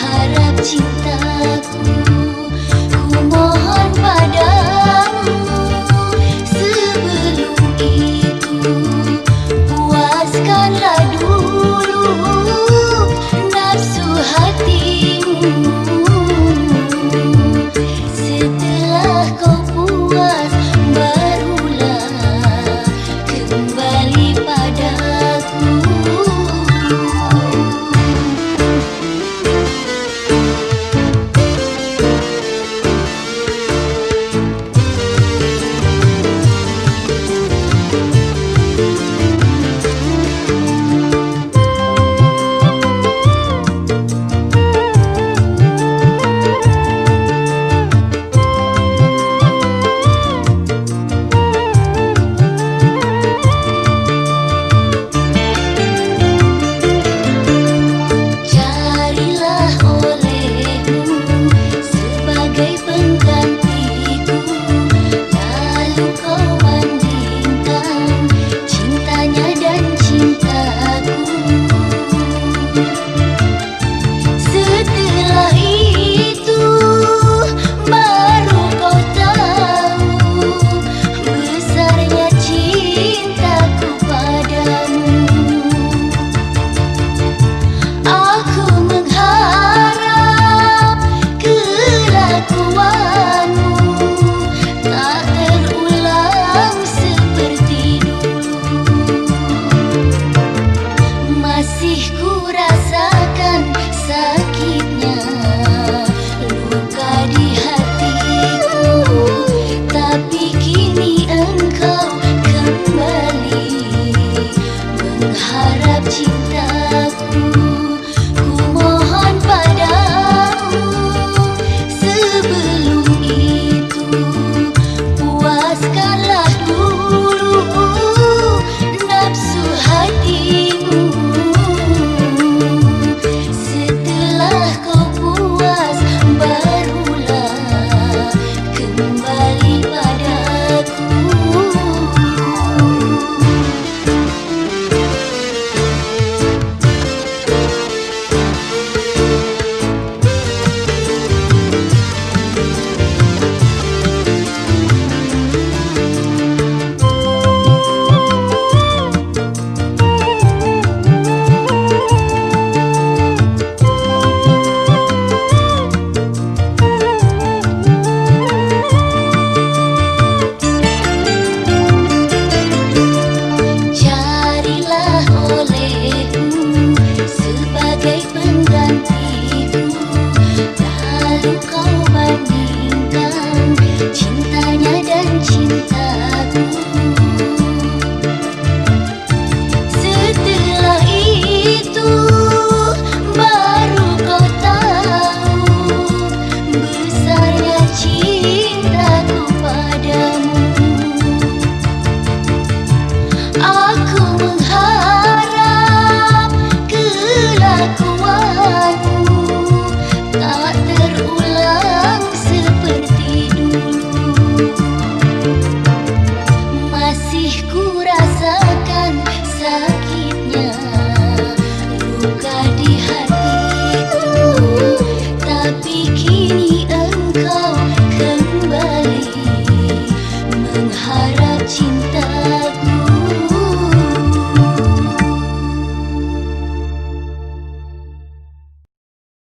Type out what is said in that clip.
Harap cinta. Mengharap cintaku. harap cintaku.